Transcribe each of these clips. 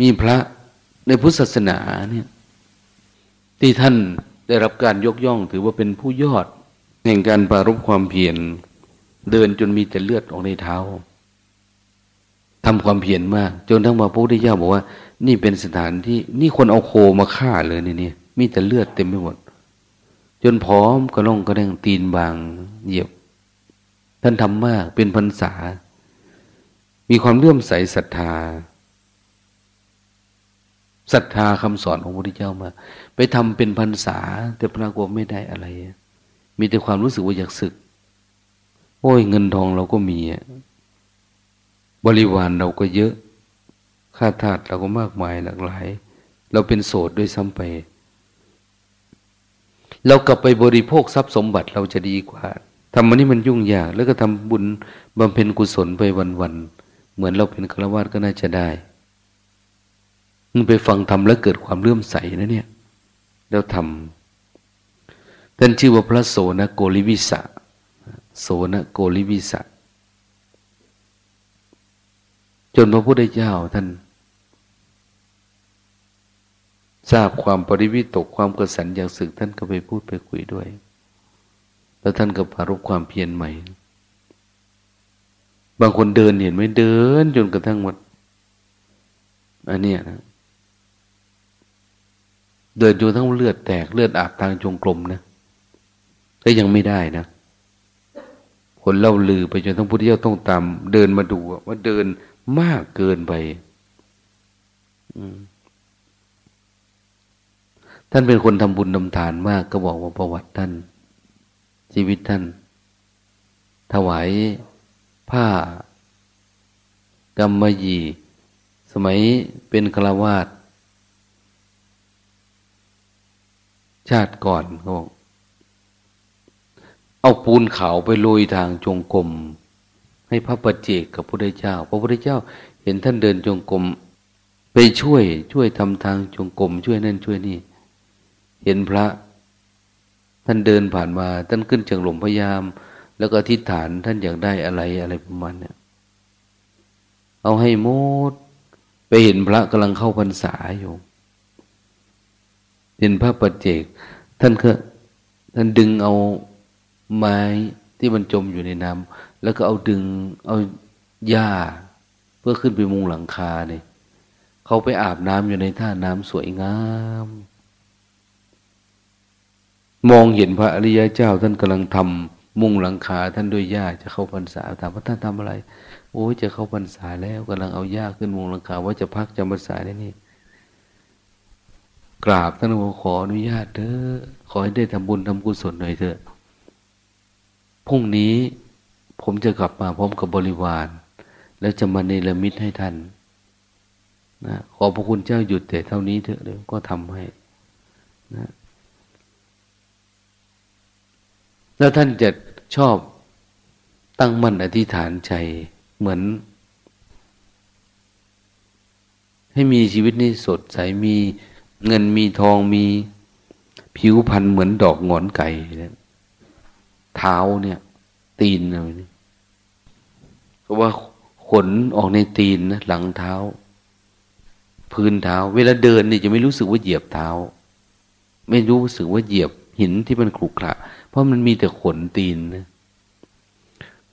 มีพระในพุทธศาสนาเนี่ยที่ท่านได้รับการยกย่องถือว่าเป็นผู้ยอดแห่งการปรารบความเพียรเดินจนมีแต่เลือดออกในเท้าทำความเพียรมาก จนทั้งมาพระพุทธเจ้าบอกว่า นี่เป็นสถานที่นี่คนเอาโคมาฆ่าเลยนี่นี่มีแต่เลือดเต็มไปหมด จนพร้อมกระล่องกระแดงตีนบางเหยียบ ท่านทำมากเป็นพรรษา มีความเลื่อมใสศรัทธา ศรัทธาคำสอนของพระพุทธเจ้ามา ไปทำเป็นพรรษา แต่ปรากฏไม่ได้อะไร มีแต่ความรู้สึกว่าอยากศึก โอ้ยเงินทองเราก็มีบริวารเราก็เยอะ ค่าทาสเราก็มากมายหลากหลาย เราเป็นโสดด้วยซ้ำไป เรากลับไปบริโภคทรัพย์สมบัติเราจะดีกว่าทำมันนี่มันยุ่งยาก แล้วก็ทำบุญบำเพ็ญกุศลไปวันๆเหมือนเราเป็นฆราวาสก็น่าจะได้ มึงไปฟังทำแล้วเกิดความเลื่อมใสนะเนี่ย แล้วทำท่านชื่อว่าพระโสนโกลิวิสะโสนโกลิวิสะจนพระพุทธเจ้าท่านทราบความปริวิตกความกระสันอยากศึกท่านก็ไปพูดไปคุยด้วย แล้วท่านก็ปารบความเพียรใหม่ บางคนเดินเห็นไหมเดินจนกระทั่งหมดอันนี้นะ เดินจนทั้งเลือดแตกเลือดอาบทางจงกรมนะก็ยังไม่ได้นะคนเล่าลือไปจนทั้งพุทธเจ้าต้องตามเดินมาดูว่าเดินมากเกินไปท่านเป็นคนทำบุญทำทานมาก ก็บอกว่าประวัติท่าน ชีวิตท่าน ถวายผ้ากรรมยี สมัยเป็นฆราวาส ชาติก่อนเขาบอกเอาปูนขาวไปลุยทางจงกรมให้พระปัจเจกกับพระพุทธเจ้า พระพุทธเจ้า เห็นท่านเดินจงกรมไปช่วย ช่วยทำทางจงกรมช่วยนั่นช่วยนี่ เห็นพระ ท่านเดินผ่านมา ท่านขึ้นจากหลุมพยายาม แล้วก็อธิษฐานท่านอยากได้อะไรอะไรประมาณเนี่ยเอาให้มด ไปเห็นพระกำลังเข้าพรรษาอยู่ เห็นพระปัจเจก ท่านก็ท่านดึงเอาไม้ที่มันจมอยู่ในน้ำแล้วก็เอาดึงเอาหญ้า เพื่อขึ้นไปมุงหลังคาเนี่ยเขาไปอาบน้ำอยู่ในท่าน้ำสวยงาม มองเห็นพระอริยเจ้า ท่านกำลังทำมุงหลังคา ท่านด้วยหญ้าจะเข้าพรรษาถามว่าท่านทำอะไร โอ้จะเข้าพรรษาแล้วกำลังเอาหญ้าขึ้นมุงหลังคา ว่าจะพักจำพรรษาได้นี่ กราบท่านว่าขออนุญาตเถอะขอให้ได้ทำบุญทำกุศลหน่อยเถอะพรุ่งนี้ผมจะกลับมาพร้อมกับบริวาร แล้วจะมาเนรมิตให้ท่านนะขอพระคุณเจ้าหยุดแต่เท่านี้เถอะเดี๋ยวก็ทำให้นะแล้วท่านจะชอบตั้งมั่นอธิษฐานใจเหมือน ให้มีชีวิตนี้สดใสมี เงินมีทองมีผิวพรรณเหมือนดอกงอนไก่เท้าเนี่ย ตีนอะไรนี่เพราะว่าขนออกในตีนนะหลังเท้า พื้นเท้า เวลาเดินนี่จะไม่รู้สึกว่าเหยียบเท้า ไม่รู้สึกว่าเหยียบหินที่มันขรุขระเพราะมันมีแต่ขนตีนนะ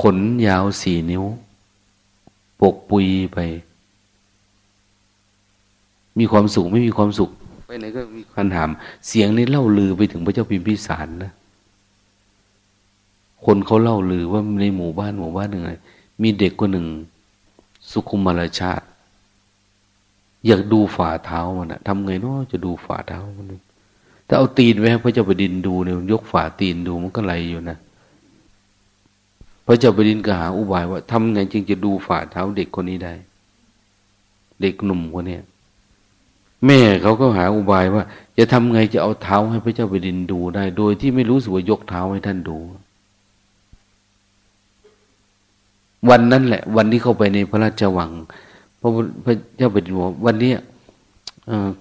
ขนยาวสี่นิ้ว ปกปุยไป มีความสุขไม่มีความสุข ไปไหนก็มีคนถาม เสียงนี้เล่าลือไปถึงพระเจ้าพิมพิสารนะ คนเขาเล่าลือว่าในหมู่บ้านหมู่บ้านหนึ่งมีเด็กคนหนึ่ง สุขุมารชาติ อยากดูฝ่าเท้ามันอะทำไงเนาะจะดูฝ่าเท้ามันถ้าเอาตีนไว้ให้พระเจ้าแผ่นดินดูเนี่ยยกฝ่าตีนดูมันก็ไหลอยู่นะพระเจ้าแผ่นดินก็หาอุบายว่าทำไงจึงจะดูฝ่าเท้าเด็กคนนี้ได้ เด็กหนุ่มคนนี้ แม่เขาก็หาอุบายว่า จะทำไงจะเอาเท้าให้พระเจ้าแผ่นดินดูได้ โดยที่ไม่รู้สึกว่ายกเท้าให้ท่านดู วันนั้นแหละ วันที่เข้าไปในพระราชวังพระพระเจ้าแผ่นดินบอกวันนี้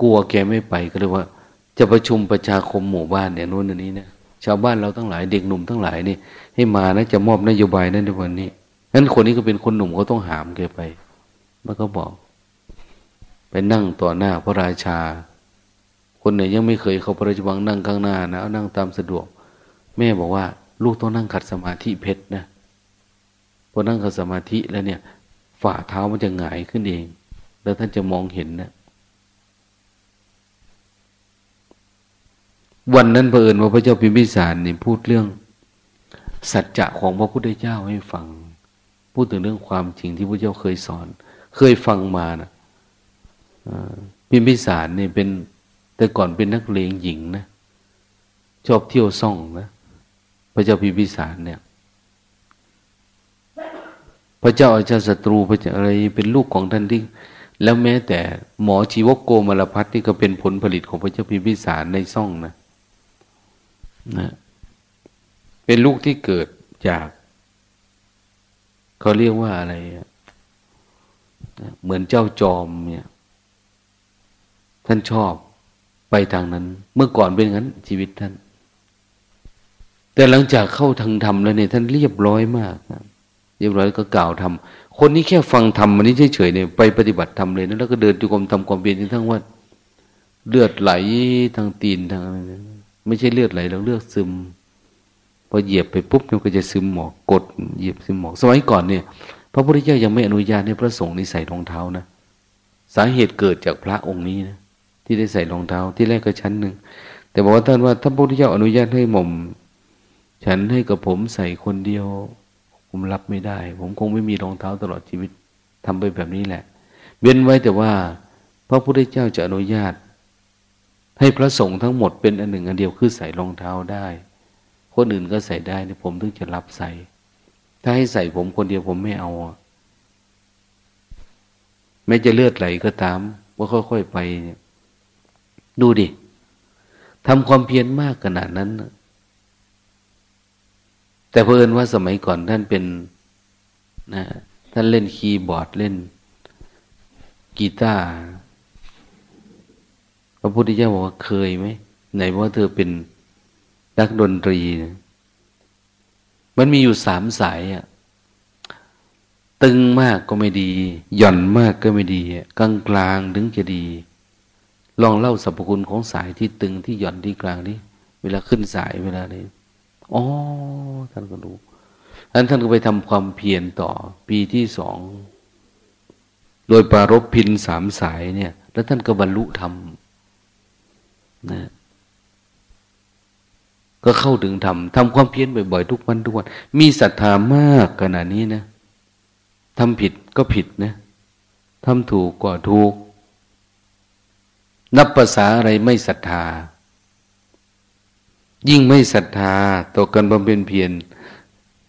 กลัวแกไม่ไปก็เลยว่า จะประชุมประชาคมหมู่บ้านเนี่ยโน่นนี้นี่ยชาวบ้านเราทั้งหลายเด็กหนุ่มทั้งหลายนี่ให้มานะจะมอบนโยบายนั้นในวันนี้นั้นคนนี้ก็เป็นคนหนุ่มเขาต้องหามแกไป มันก็บอก ไปนั่งต่อหน้าพระราชา คนไหนยังไม่เคยเข้าพระราชวังนั่งข้างหน้านะนั่งตามสะดวก แม่บอกว่า ลูกต้องนั่งขัดสมาธิเพชรนะพอนั่งขัดสมาธิแล้วเนี่ย ฝ่าเท้ามันจะหงายขึ้นเอง แล้วท่านจะมองเห็นนะวันนั้นเผอิญว่าพระเจ้าพิมพิสารนี่พูดเรื่อง สัจจะของพระพุทธเจ้าให้ฟัง พูดถึงเรื่องความจริงที่พระเจ้าเคยสอน เคยฟังมานะ พิมพิสารนี่เป็น แต่ก่อนเป็นนักเลงหญิงนะ ชอบเที่ยวซ่องนะ พระเจ้าพิมพิสารเนี่ย พระเจ้าอาชาศัตรูพระเจ้าอะไรเป็นลูกของท่านที่แล้วแม้แต่หมอชีวโกมลพัฒน์ที่ก็เป็นผลผลิตของพระเจ้าพิมพิสารในซ่องนะนะเป็นลูกที่เกิดจากเขาเรียกว่าอะไร เหมือนเจ้าจอมเนี่ย ท่านชอบไปทางนั้น เมื่อก่อนเป็นงั้น ชีวิตท่าน แต่หลังจากเข้าทางธรรมแล้วเนี่ยท่านเรียบร้อยมากนะเรียบร้อยก็กล่าวทำคนนี้แค่ฟังธรรมมันนี้เฉยๆเนี่ยไปปฏิบัติธรรมเลยนะแล้วก็เดินจุกรมทำความเปลี่ยนทั้งว่าเลือดไหลทางตีนทางอะไรไม่ใช่เลือดไหลเราเลือดซึมพอเหยียบไปปุ๊บมันก็จะซึมหมอกกดเหยียบซึมหมอกสมัยก่อนเนี่ย พระพุทธเจ้ายังไม่อนุญาตให้พระสงฆ์นี่ใส่รองเท้านะสาเหตุเกิดจากพระองค์นี้นะ ที่ได้ใส่รองเท้าที่แรกก็ชั้นหนึ่งแต่บอกว่าท่านว่าถ้าพระพุทธเจ้าอนุญาตให้หม่อม ฉันให้กับผมใส่คนเดียว ผมรับไม่ได้ ผมคงไม่มีรองเท้าตลอดชีวิตทำไปแบบนี้แหละ เว้นไว้แต่ว่า พระพุทธเจ้าจะอนุญาต ให้พระสงฆ์ทั้งหมดเป็นอันหนึ่งอันเดียวคือใส่รองเท้าได้ คนอื่นก็ใส่ได้เนี่ยผมถึงจะรับใส่ ถ้าให้ใส่ผมคนเดียวผมไม่เอาไม่จะเลือดไหลก็ตาม ว่าค่อยๆไปเนี่ย ดูดิทำความเพียรมากขนาดนั้น แต่เพอิญว่าสมัยก่อนท่านเป็นนะท่านเล่นคีย์บอร์ดเล่น กีตาร์พระพุทธเจ้าบอกว่าเคยไหมไหนว่าเธอเป็นนักดนตรีนะมันมีอยู่สามสายอะตึงมากก็ไม่ดี หย่อนมากก็ไม่ดีกลางกลางถึงจะดี ลองเล่าสรรพคุณของสายที่ตึงที่หย่อนที่กลางนี่เวลาขึ้นสายเวลานี้อ๋อท่านก็รู้ท่านท่านก็ไปทำความเพียรต่อ ปีที่สองโดยปรารบพินสามสายเนี่ย แล้วท่านก็บรรลุธรรมนะก็เข้าถึงทำทำความเพียรบ่อยๆทุกวันทุกวัน มีศรัทธามากขนาดนี้นะทำผิดก็ผิดนะทำถูกก็ถูก นับภาษาอะไรไม่ศรัทธา ยิ่งไม่ศรัทธาต่อกันบำเพ็ญเพียร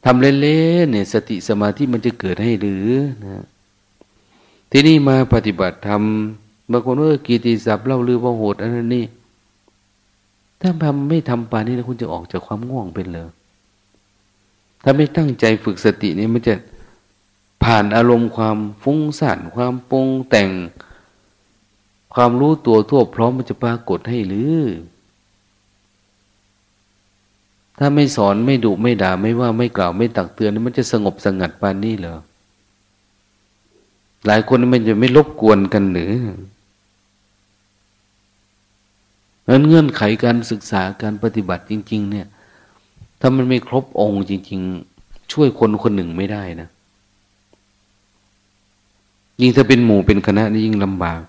ทำเล่นๆเนี่ยสติสมาธิมันจะเกิดให้หรือนะที่นี่มาปฏิบัติธรรมบางคนว่ากีติศัพท์เล่าลือว่าโหดอันนั้นนี่ถ้าทำไม่ทำปานนี้แล้วคุณจะออกจากความง่วงเป็นเลยถ้าไม่ตั้งใจฝึกสตินี่มันจะผ่านอารมณ์ความฟุ้งซ่านความปรุงแต่ง ความรู้ตัวทั่วพร้อมมันจะปรากฏให้หรือ ถ้าไม่สอนไม่ดุไม่ด่าไม่ว่าไม่กล่าวไม่ตักเตือน มันจะสงบสงัดปานนี้เหรอ หลายคนมันจะไม่รบกวนกันหรือนั้นเงื่อนไขการศึกษาการปฏิบัติจริง ๆ เนี่ย ถ้ามันไม่ครบองค์จริง ๆ ช่วยคนคนหนึ่งไม่ได้นะ ยิ่งถ้าเป็นหมู่เป็นคณะนี่ยิ่งลำบาก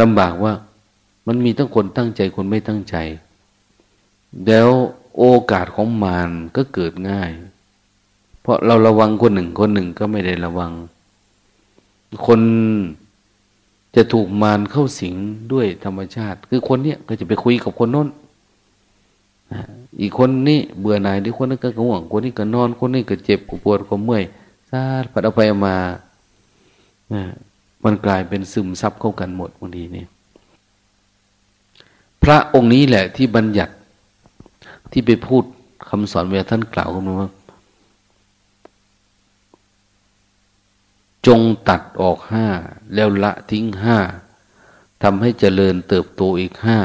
ลำบากว่ามันมีทั้งคนตั้งใจคนไม่ตั้งใจ แล้วโอกาสของมารก็เกิดง่าย เพราะเราระวังคนหนึ่งคนหนึ่งก็ไม่ได้ระวัง คนจะถูกมารเข้าสิงด้วยธรรมชาติ คือคนเนี้ยก็จะไปคุยกับคนโน้นอีกคนนี้เบื่อหน่ายที่คนนั้นก็ง่วง คนนี้ก็นอน คนนี้ก็เจ็บปวดก็เมื่อยซาดปัดเอาไปมา มันกลายเป็นซึมซับเข้ากันหมดบางทีนี่พระองค์นี้แหละ ที่บัญญัติที่ไปพูดคำสอนเวลาท่านกล่าวกันว่า จงตัดออกห้า แล้วละทิ้งห้าทำให้เจริญเติบโตอีกห้า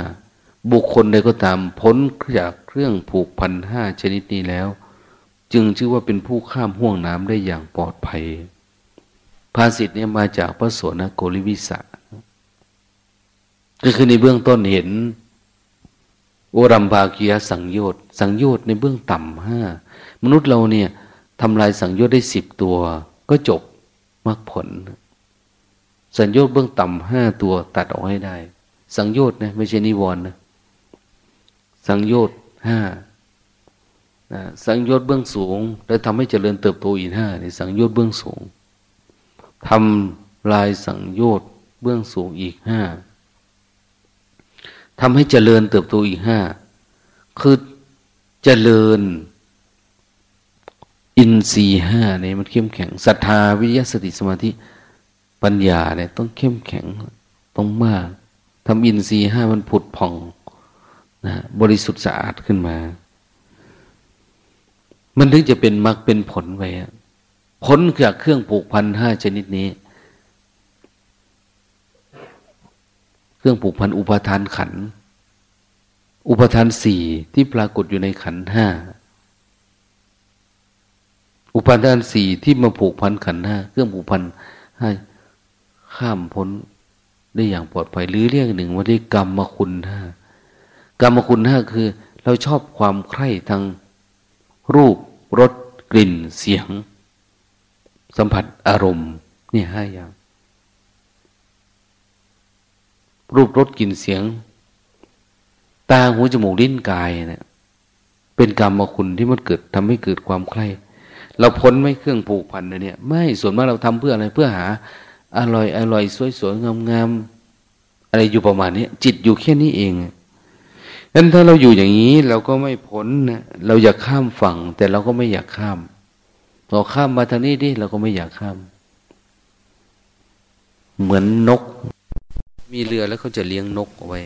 บุคคลใดก็ตามพ้นจากเครื่องผูกพันห้าชนิดนี้แล้ว จึงชื่อว่าเป็นผู้ข้ามห่วงน้ำได้อย่างปลอดภัย ภาษิตเนี่ยมาจากพระโสนโกริวิสะก็คือในเบื้องต้นเห็นโอรัมภากียสังโยชน์สังโยชน์ในเบื้องต่ำห้ามนุษย์เราเนี่ยทำลายสังโยชน์ได้สิบตัว ก็จบมรรคผล สังโยชน์เบื้องต่ำห้าตัวตัดออกให้ได้ สังโยชน์นะไม่ใช่นิวรณ์นะสังโยชน์ห้าสังโยชน์เบื้องสูง แล้วทำให้เจริญเติบโตอีกห้าในสังโยชน์เบื้องสูง ทำลายสังโยชน์เบื้องสูงอีกห้าทำให้เจริญเติบโตอีกห้าคือเจริญ อินทรีห้าเนี่ยมันเข้มแข็งศรัทธาวิทยาสติสมาธิปัญญาเนี่ยต้องเข้มแข็งต้องมากทำอินทรีห้ามันผุดผ่องนะบริสุทธิ์สะอาดขึ้นมา มันถึงจะเป็นมรรคเป็นผลไป ผลจากเครื่องปลูกพันห้าชนิดนี้ เครื่องผูกพันอุปทานขัน อุปทานสี่ที่ปรากฏอยู่ในขันห้าอุปทานสี่ที่มาผูกพันขันห้าเครื่องผูกพันให้ข้ามพ้นได้อย่างปลอดภัยหรือเรียกหนึ่งว่าได้กรรมคุณห้ากรรมคุณห้าคือ เราชอบความใคร่ทางรูปรสกลิ่นเสียง สัมผัสอารมณ์นี่ห้าอย่าง รูปรสกลิ่นเสียง ตาหูจมูกลิ้นกายเนะี่ยเป็นกรรมคุณที่มันเกิดทำให้เกิดความใคร่เราพ้นไม่เครื่องผูกพันนะเนี่ย ไม่ส่วนมากเราทำเพื่ออะไรเพื่อหา อร่อยอร่อยสวยสวยงามงามอะไรอยู่ประมาณนี้จิตอยู่แค่นี้เองนั้นถ้าเราอยู่อย่างนี้เราก็ไม่พ้นนะเราอยากข้ามฝั่ง แต่เราก็ไม่อยากข้าม เราข้ามมาทางนี้ดิเราก็ไม่อยากข้าม เหมือนนก มีเรือแล้วเขาจะเลี้ยงนกเอาไว้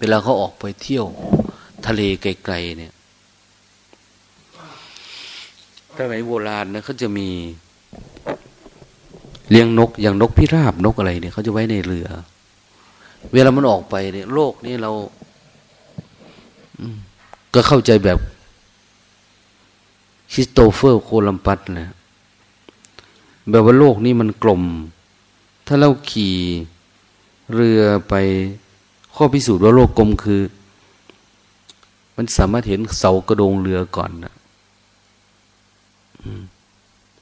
เวลาเขาออกไปเที่ยว ทะเลไกลๆเนี่ยสมัยโบราณนะเขาจะมีเลี้ยงนกอย่างนกพิราบนกอะไรเนี่ยเขาจะไว้ในเรือ เวลามันออกไปเนี่ย โลกนี้เราก็เข้าใจแบบ คริสโตเฟอร์โคลัมปัสนะแบบว่าโลกนี้มันกลม ถ้าเราขี่เรือไปข้อพิสูจน์ว่าโลกกลมคือ มันสามารถเห็นเสากระโดงเรือก่อนนะ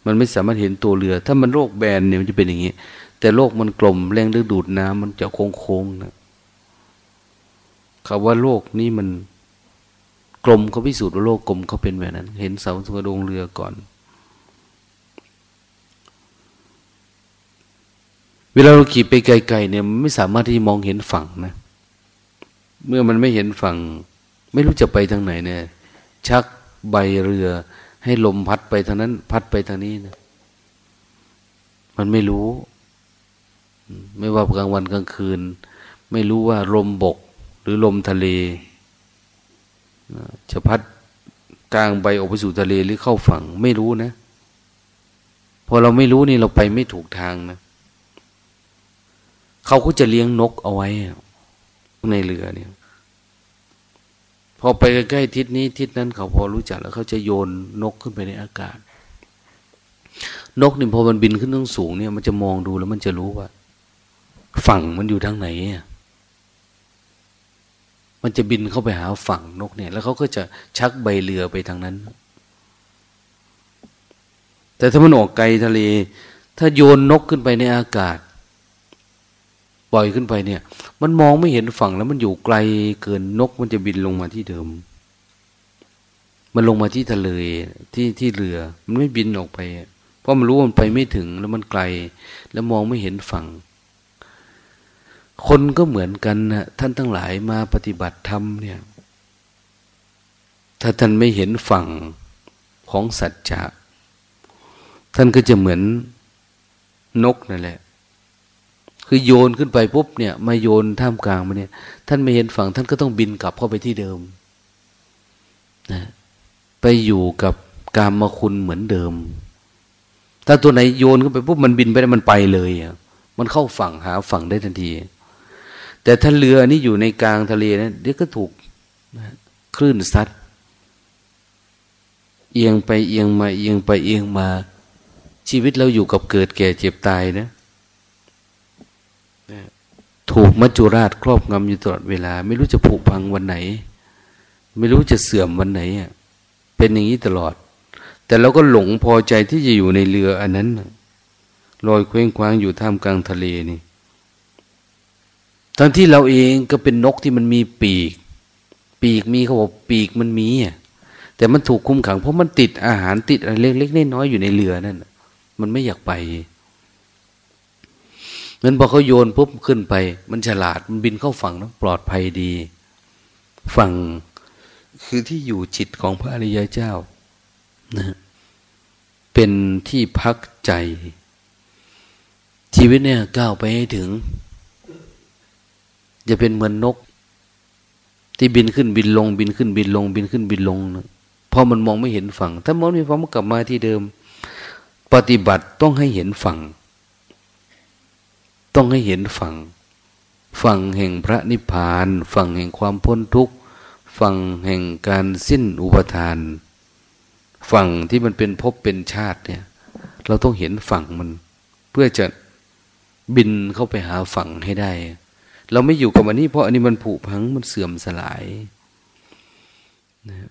มันไม่สามารถเห็นตัวเรือ ถ้ามันโลกแบนเนี่ยมันจะเป็นอย่างนี้ แต่โลกมันกลมแรงดึงดูดน้ำมันจะโค้งๆนะคำว่าโลกนี้มัน กลมเขาพิสูจน์ว่าโลกกลมเขาเป็นแบบนั้น เห็นเสาสุกระดงเรือก่อน เวลาเราขี่ไปไกลๆเนี่ยไม่สามารถที่มองเห็นฝั่งนะ เมื่อมันไม่เห็นฝั่ง ไม่รู้จะไปทางไหนเนี่ย ชักใบเรือ ให้ลมพัดไปทางนั้น พัดไปทางนี้นะมันไม่รู้ ไม่ว่ากลางวันกลางคืน ไม่รู้ว่าลมบก หรือลมทะเล จะพัดกลางใบออกไปสู่ทะเลหรือเข้าฝั่งไม่รู้นะพอเราไม่รู้นี่เราไปไม่ถูกทางนะเขาก็จะเลี้ยงนกเอาไว้ในเรือเนี่ย พอไปใกล้ทิศนี้ทิศนั้นเขาพอรู้จักแล้วเขาจะโยนนกขึ้นไปในอากาศ นกนี่พอมันบินขึ้นต้งสูงเนี่ย มันจะมองดูแล้วมันจะรู้ว่า ฝั่งมันอยู่ทางไหน มันจะบินเข้าไปหาฝั่งนกเนี่ย แล้วเขาก็จะชักใบเรือไปทางนั้น แต่ถ้ามันออกไกลทะเล ถ้าโยนนกขึ้นไปในอากาศปล่อยขึ้นไปเนี่ย มันมองไม่เห็นฝั่งแล้วมันอยู่ไกลเกินนกมันจะบินลงมาที่เดิม มันลงมาที่ทะเลที่ที่เรือ มันไม่บินออกไป เพราะมันรู้ว่ามันไปไม่ถึงแล้วมันไกล แล้วมองไม่เห็นฝั่ง คนก็เหมือนกันนะท่านทั้งหลายมาปฏิบัติธรรมเนี่ย ถ้าท่านไม่เห็นฝั่งของสัจจะ ท่านก็จะเหมือนนกนั่นแหละ คือโยนขึ้นไปปุ๊บเนี่ยมาโยนท่ามกลางมาเนี่ย ท่านไม่เห็นฝั่ง ท่านก็ต้องบินกลับเข้าไปที่เดิมนะไปอยู่กับกามมาคุณเหมือนเดิม ถ้าตัวไหนโยนขึ้นไปปุ๊บมันบินไปได้มันไปเลยอะมันเข้าฝั่งหาฝั่งได้ทันที แต่ถ้าเรือนี่อยู่ในกลางทะเลนะเดี๋ยวก็ถูกคลื่นซัดเอียงไปเอียงมา เอียงไปเอียงมา ชีวิตเราอยู่กับเกิดแก่เจ็บตายนะ ถูกมัจจุราชครอบงำอยู่ตลอดเวลา ไม่รู้จะผุพังวันไหน ไม่รู้จะเสื่อมวันไหนอะเป็นอย่างนี้ตลอด แต่เราก็หลงพอใจที่จะอยู่ในเรืออันนั้นลอยเคว้งคว้างอยู่ท่ามกลางทะเลนี่ ทั้งที่เราเองก็เป็นนกที่มันมีปีก ปีกมีเขาบอกปีกมันมีอะแต่มันถูกคุมขังเพราะมันติดอาหารติดอะไรเล็กๆน้อยๆอยู่ในเรือนั่นมันไม่อยากไปงั้นพอเขาโยนปุ๊บขึ้นไป มันฉลาดมันบินเข้าฝั่งนะปลอดภัยดี ฝั่งคือที่อยู่จิตของพระอริยเจ้านะเป็นที่พักใจ ชีวิตเนี่ยก้าวไปให้ถึง จะเป็นเหมือนนก ที่บินขึ้นบินลง บินขึ้นบินลง บินขึ้นบินลงนะพอมันมองไม่เห็นฝั่ง ถ้ามองไม่ฟังมันกลับมาที่เดิม ปฏิบัติต้องให้เห็นฝั่ง ต้องให้เห็นฝั่ง ฝั่งแห่งพระนิพพาน ฝั่งแห่งความพ้นทุกข์ ฝั่งแห่งการสิ้นอุปทาน ฝั่งที่มันเป็นภพเป็นชาติเนี่ย เราต้องเห็นฝั่งมัน เพื่อจะบินเข้าไปหาฝั่งให้ได้ เราไม่อยู่กับอันนี้ เพราะอันนี้มันผุพังมันเสื่อมสลายนะ